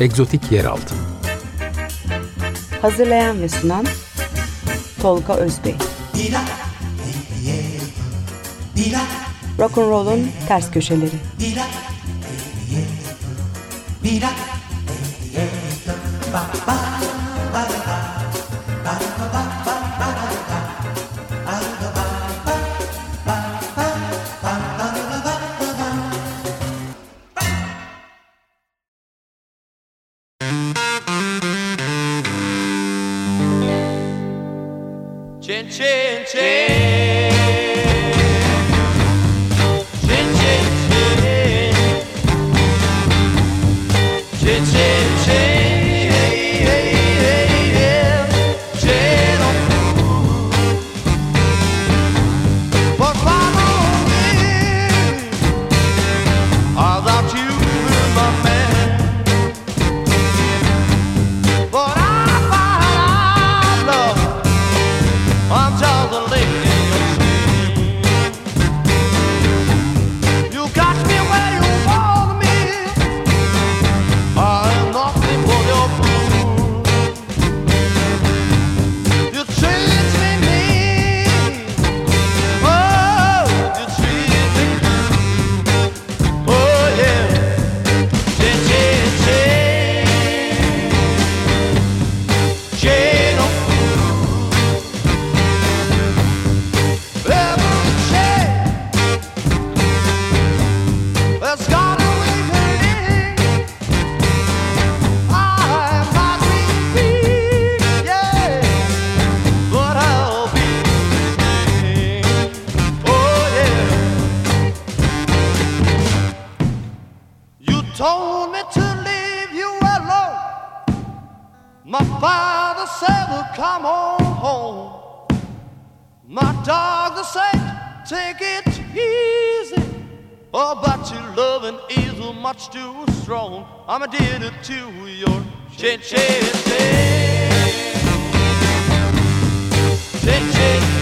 Egzotik Yeraltı. Hazırlayan ve sunan Tolga Özbey. Dila, dila, Rock'n'roll'un ters köşeleri. Dila, dila, much too strong. I'm addicted to your chin chin chin. Chin chin.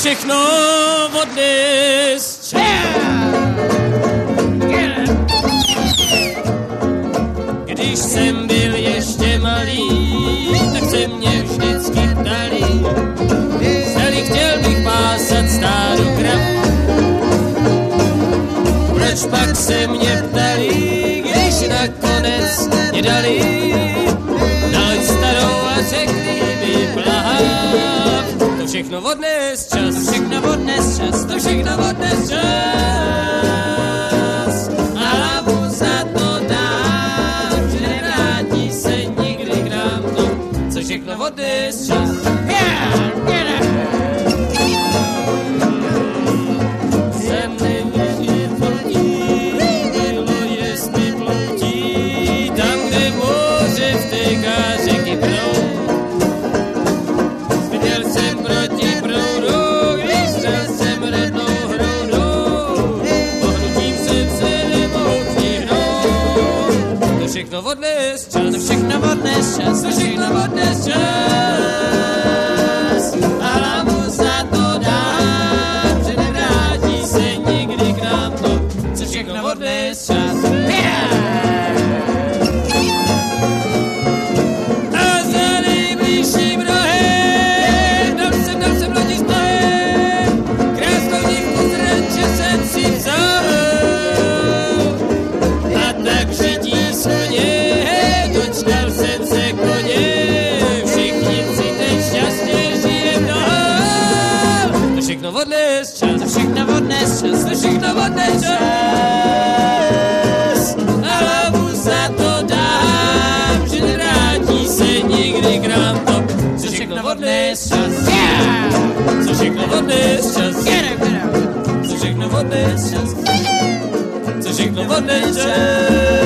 Všechno od dnes. Když jsem byl ještě malý, tak se mě vždycky ptali, zdali chtěl bych pásat stáru kravu. Proč pak se mě ptali, když nakonec mě dali, všechno od dnes čas, všechno od dnes čas, to všechno od dnes čas. A hlavu za to dám, že nevrátí se nikdy k nám to, co všechno od dnes čas. Yeah, yeah. Všechno od dnes čas, to všechno od dnes čas, to všechno od dnes čas. A hlavu za to dám, že nevrátí se nikdy k nám to, co všechno od dnes čas. To všechno od dnes čas, všechno od dnes čas, všechno od dnes čas. A hlavu za to dám, že nevrátí se nikdy k nám to, co všechno od dnes čas. Co všechno od dnes čas. Co všechno od dnes čas. Co všechno od dnes čas.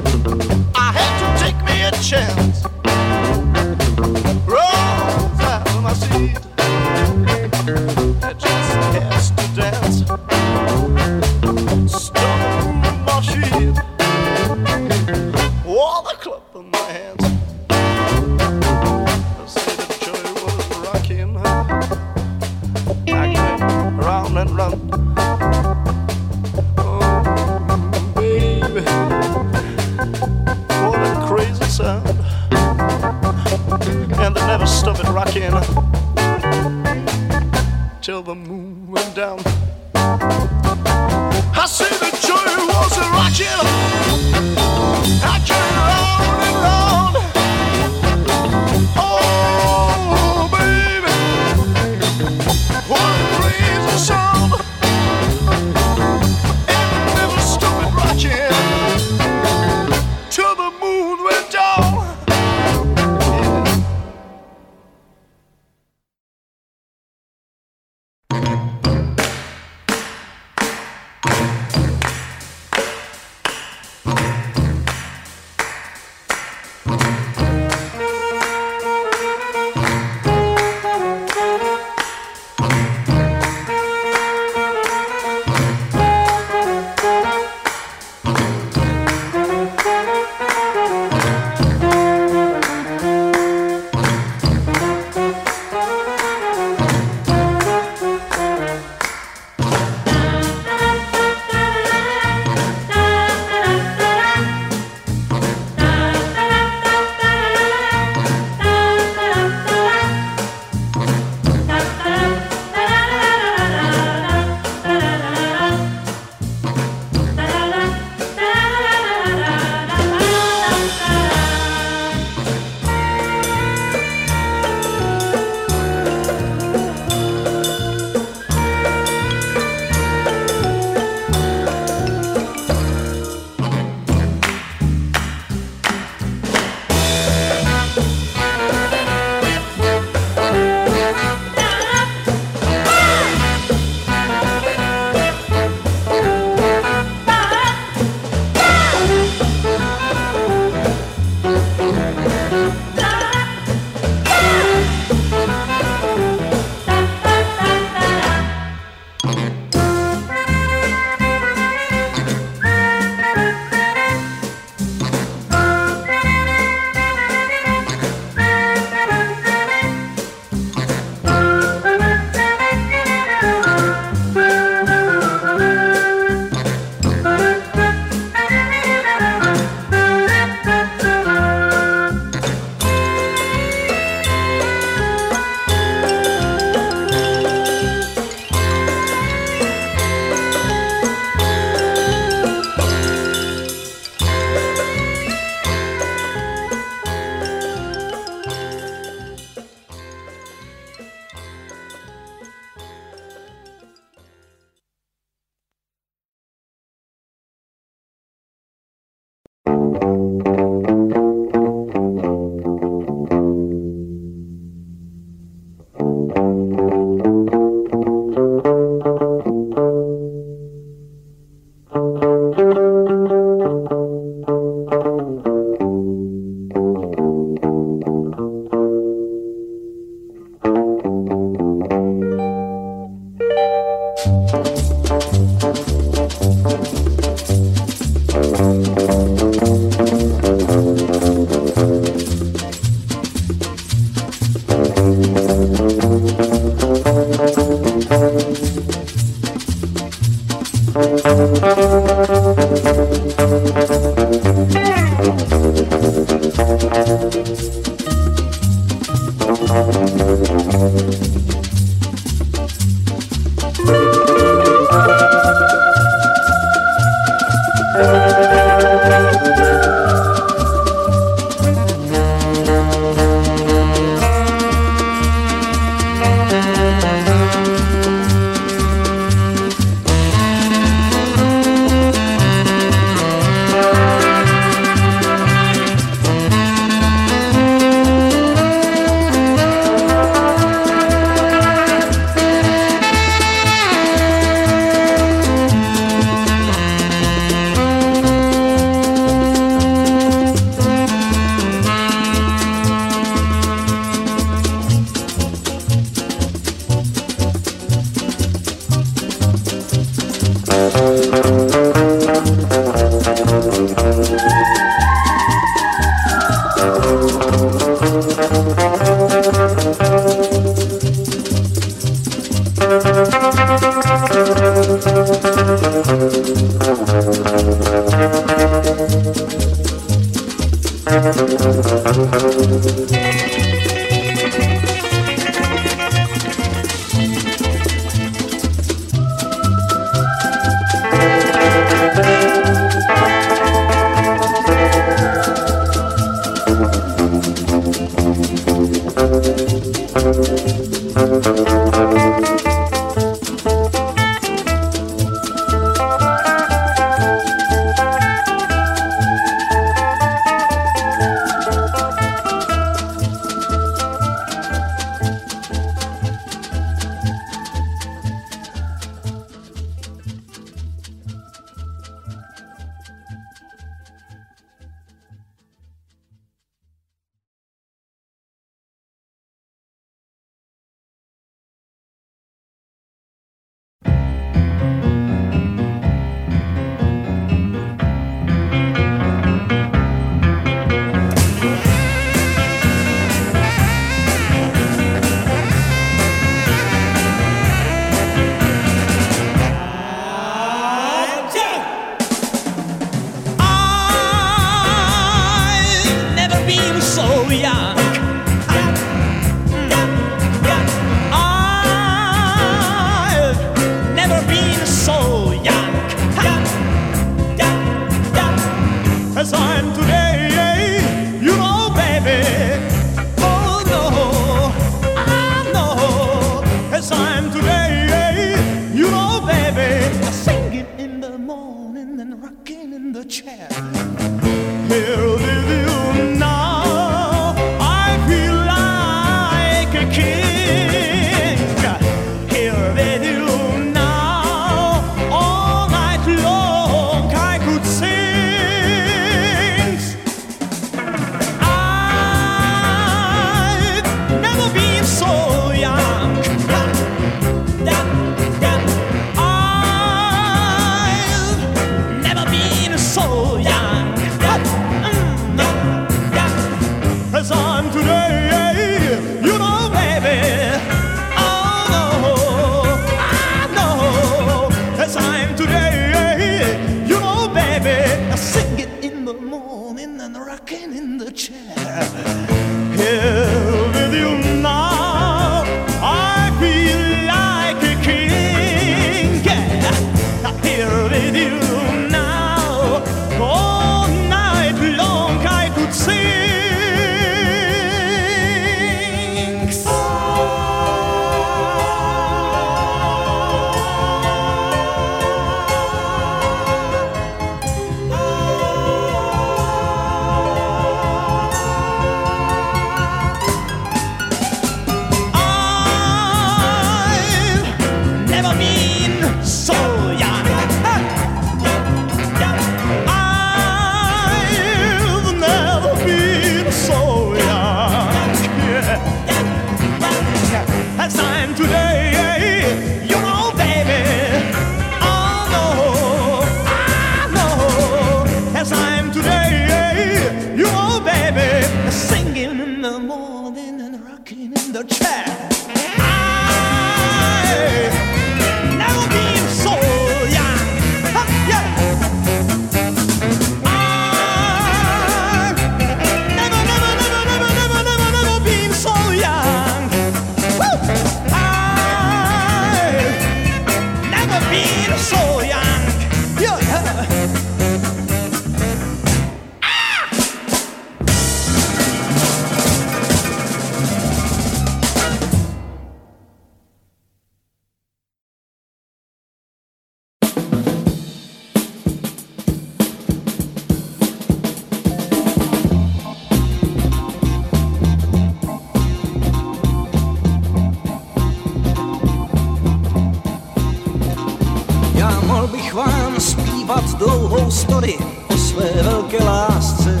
Dlouhou story o své velké lásce.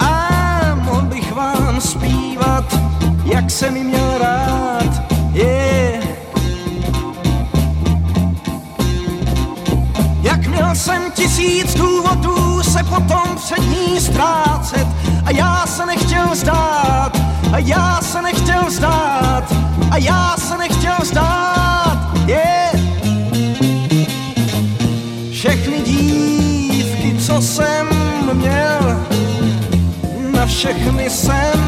A mohl bych vám zpívat, jak jsem mi měl rád, yeah. Jak měl jsem tisíc důvodů se potom před ní ztrácet a já se nechtěl vzdát, a já se nechtěl vzdát, a já se nechtěl vzdát, Všechny dívky, co jsem měl, na všechny jsem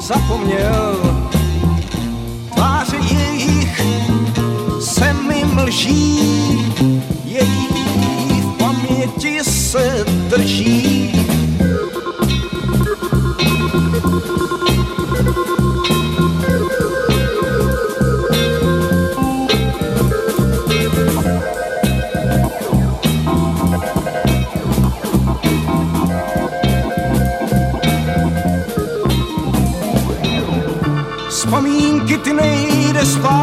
zapomněl. Tváře jejich se mi mlží, její v paměti se drží. this far.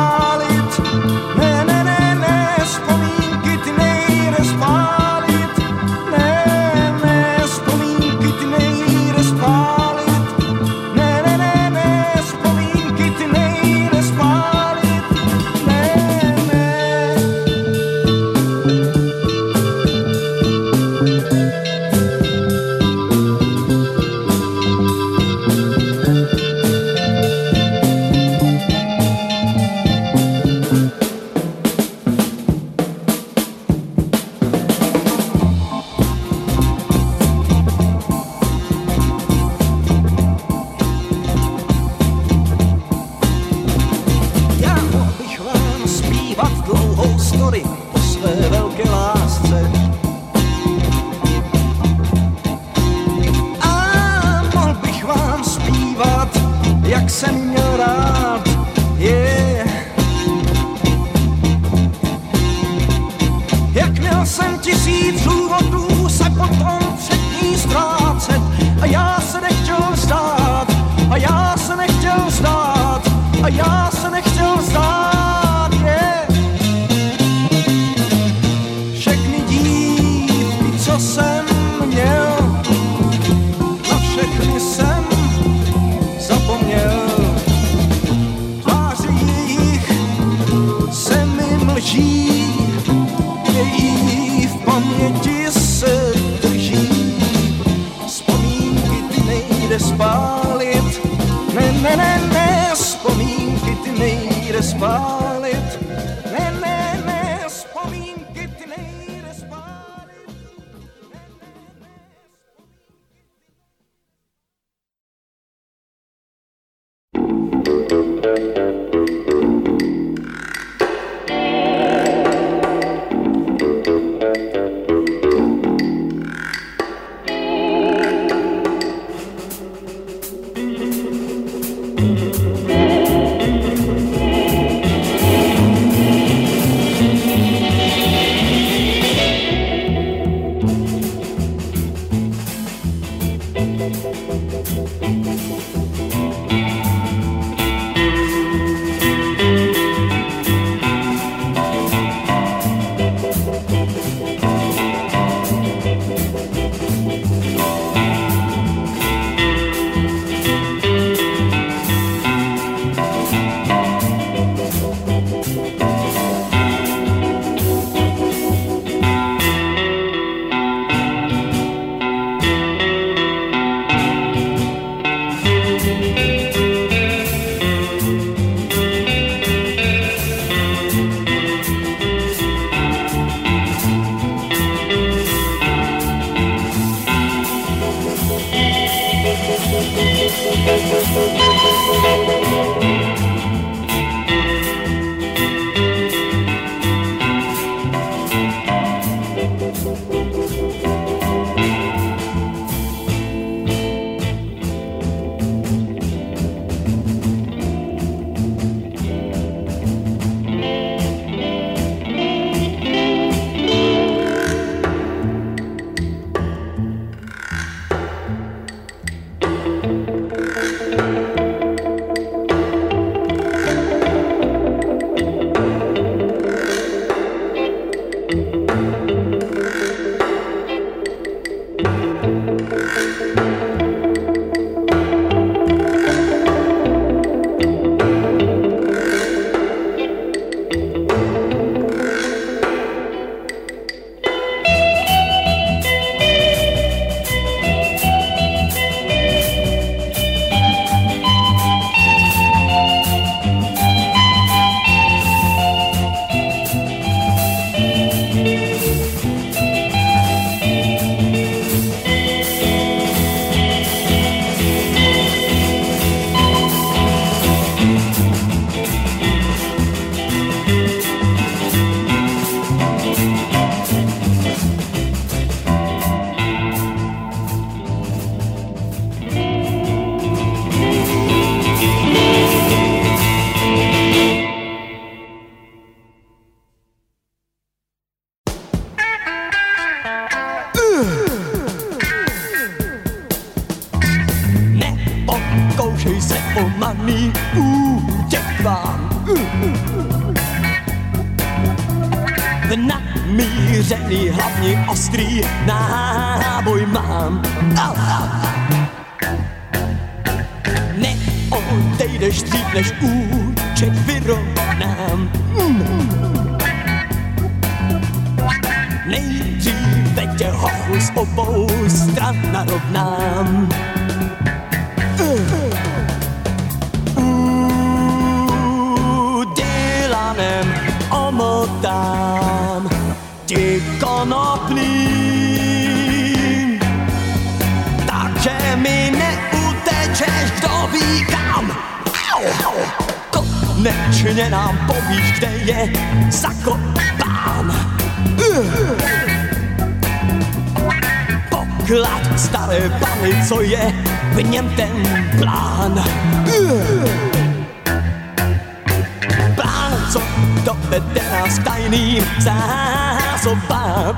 i konoplí. Takže mi neutečeš, kdo ví kam. Konečně nám povíš, kde je zakopán. Poklad staré pany, co je v něm ten plán. Plán, co dovede nás tajným zájem osoba.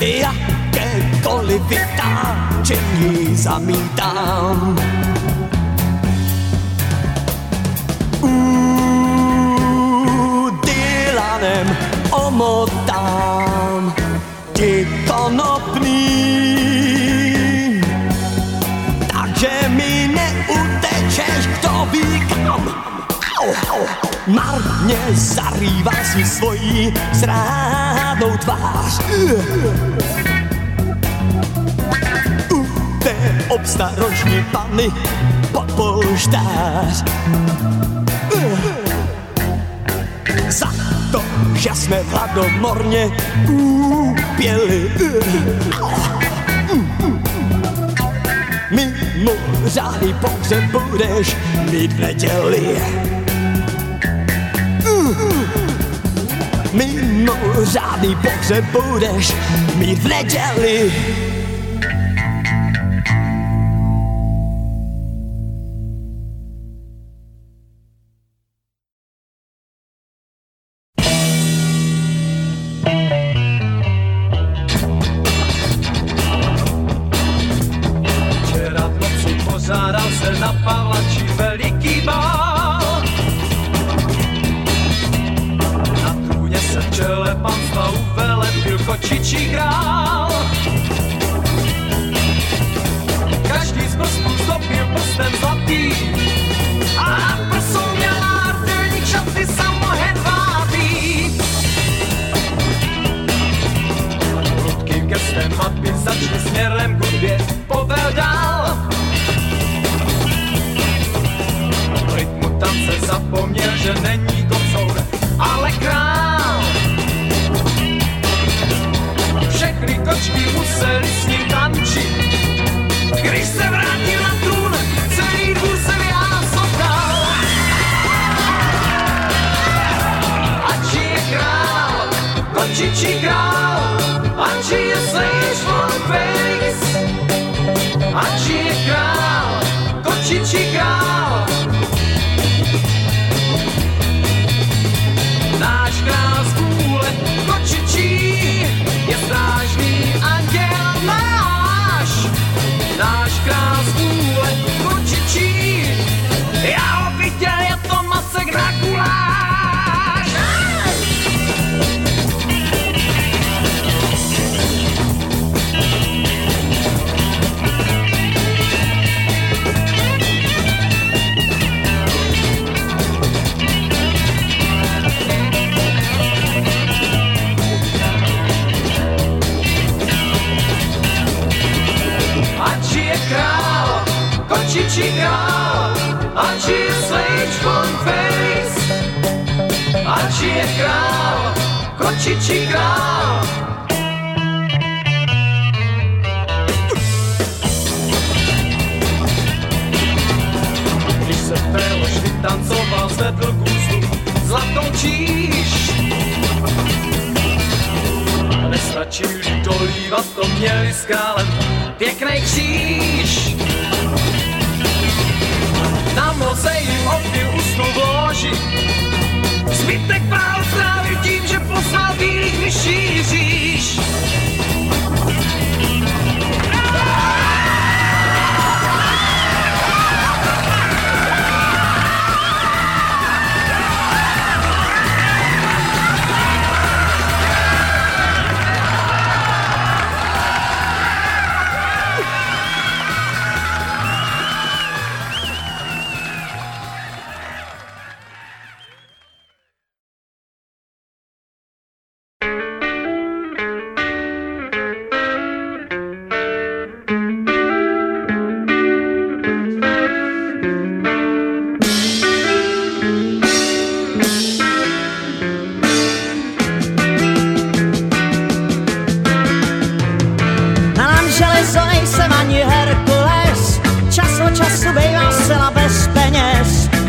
Jakékoliv vytáčení zamítám. Mm, Dylanem omotám ty konopný Marně zarývá si svojí zrádnou tvář. U té obstarožní pany popolštář. Za to, že jsme hladomorně úpěli. Mimořádný pohřeb budeš mít v neděli. mimo mimořádný pokřeb budeš mít v neděli.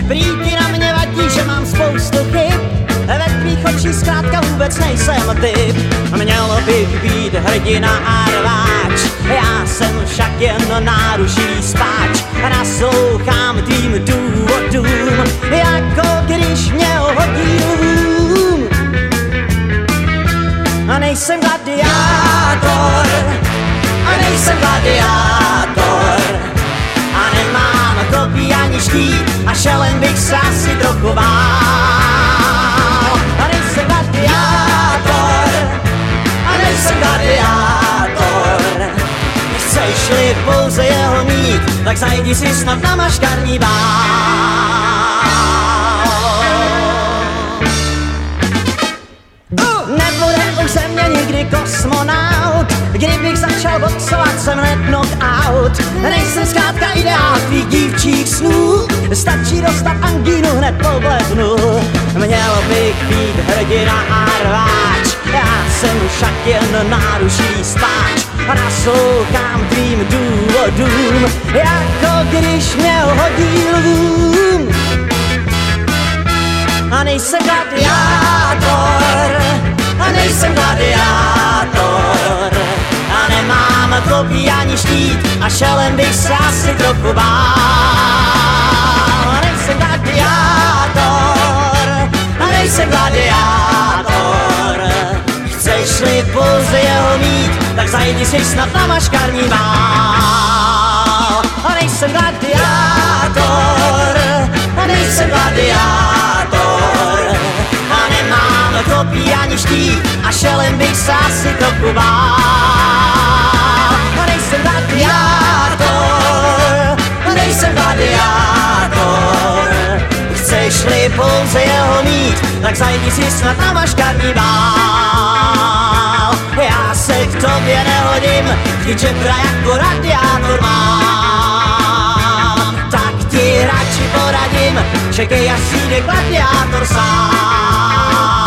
Prý ti na mě vadí, že mám spoustu chyb, ve tvých očích zkrátka vůbec nejsem typ. Mělo bych být hrdina a rváč, já jsem však jen náruživý spáč. Naslouchám tvým důvodům, jako když mě hodí lům. A nejsem gladiátor, a nejsem gladiátor kopí ani štít a šelem bych se asi trochu bál. A nejsem gladiátor, a nejsem gladiátor Chceš-li pouze jeho mít, tak zajdi si snad na maškarní bál. Nebude už ze mě nikdy kosmonaut Kdybych začal boxovat, jsem hned knockout Nejsem zkrátka ideál tvých dívčích snů. Stačí dostat angínu hned po blednu Měl bych být hrdina a rváč. Já jsem však jen náruží spáč. Naslouchám tvým důvodům Jako když mě hodí lvům a nejsem gladiátor, a nejsem gladiátor, nemám kopí ani štít, a šelem bych se asi trochu bál. Nejsem gladiátor, nejsem gladiátor, chceš-li pouze jeho mít, tak zajdi si snad na maškarní bál. Nejsem gladiátor, nejsem gladiátor A nemám kopí ani štít a šelem bych se asi trochu bál pouze jeho mít, tak zajdi si snad na maškarní bál. Já se k tobě nehodím, ty čepra jako radiátor mám Tak ti radši poradím, čekej až přijde gladiátor sám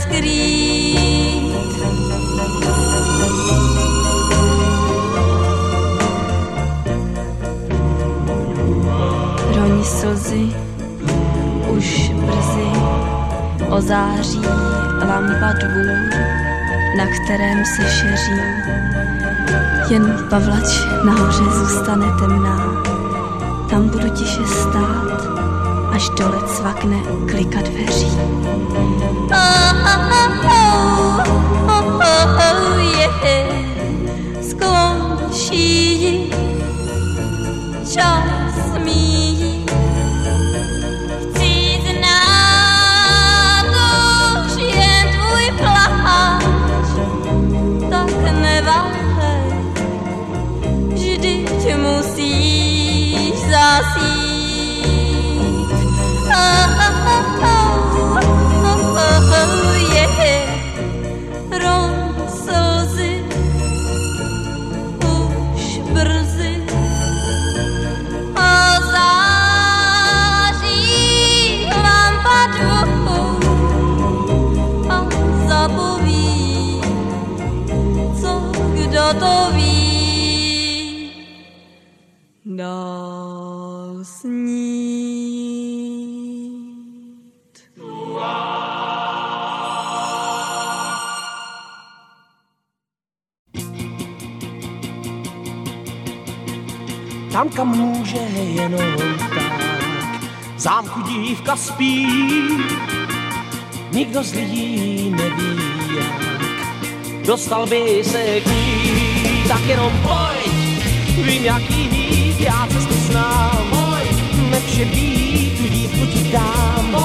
skrýt. Roň slzy, už brzy ozáří lampa dvůr, na kterém se šeří. Jen pavlač nahoře zůstane temná, tam budu tiše stát, až dole cvakne klika dveří. Skončí čas míjí. Tam, kam může jenom tak. V zámku dívka spí, nikdo z lidí neví jak. Dostal by se k ní, tak jenom pojď, vím jaký jít, já cestu znám. Vše být, tu dívku ti dám.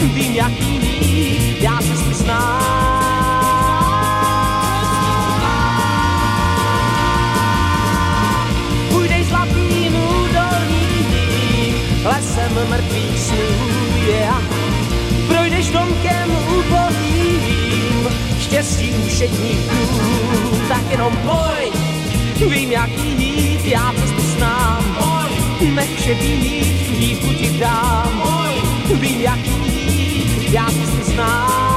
Vím jaký jít, já cestu znám. Mrtvých snů, yeah. Projdeš domkem ubohým, štěstím všedníků, tak jenom pojď, vím jaký jít, já cestu znám. Nech vše být, dívku ti dám. Vím jaký jít, já cestu znám.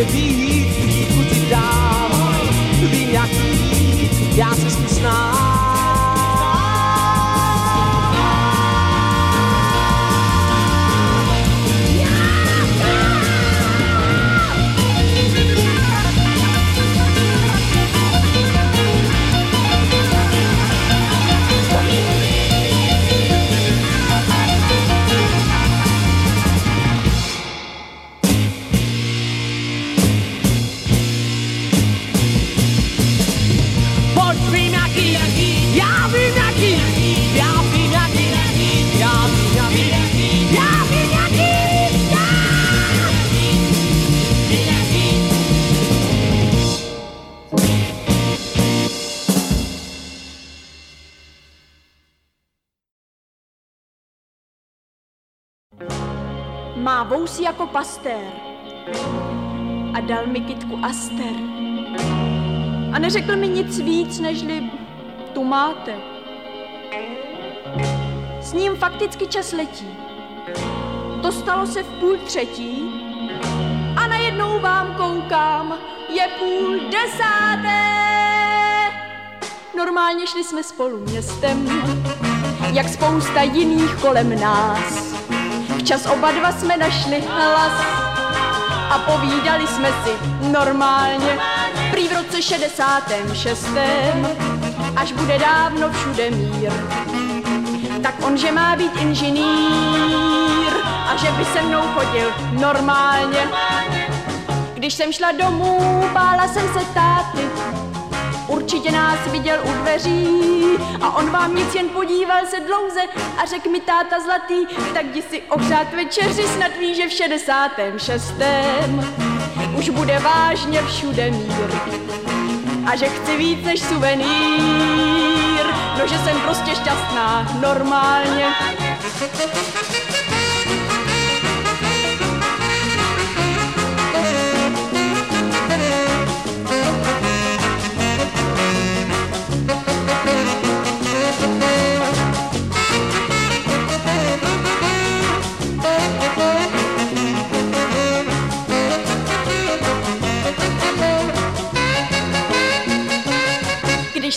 Nechže být, dívku ti dám, vím jaký jít, já cestu znám. Jako pastér a dal mi kytku Aster. A neřekl mi nic víc, nežli tu máte. S ním fakticky čas letí. To stalo se v půl třetí a najednou vám koukám, je půl desáté. Normálně šli jsme spolu městem, jak spousta jiných kolem nás. Včas oba dva jsme našli hlas a povídali jsme si normálně. Prý v roce 66. až bude dávno všude mír. Tak on, že má být inženýr a že by se mnou chodil normálně. Když jsem šla domů, bála jsem se táty, Určitě nás viděl u dveří a on vám nic jen podíval se dlouze a řekl mi táta zlatý, tak jdi si ohřát večeři, snad ví, že v 66. už bude vážně všude mír a že chci víc než suvenýr, no že jsem prostě šťastná normálně.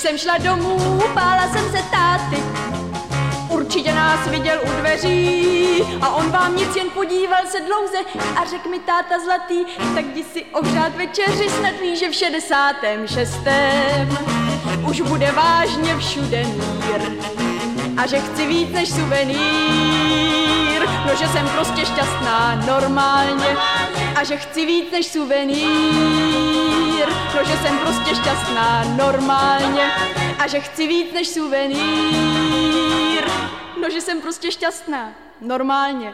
Jsem šla domů, bála jsem se táty. Určitě nás viděl u dveří a on vám nic jen podíval se dlouze a řekl mi táta zlatý, tak jdi si ohřát večeři, snad ví, že v 66. už bude vážně všude mír a že chci víc než suvenýr, no že jsem prostě šťastná normálně a že chci víc než suvenýr, no že jsem prostě šťastná normálně a že chci víc než suvenýr, no že jsem prostě šťastná normálně.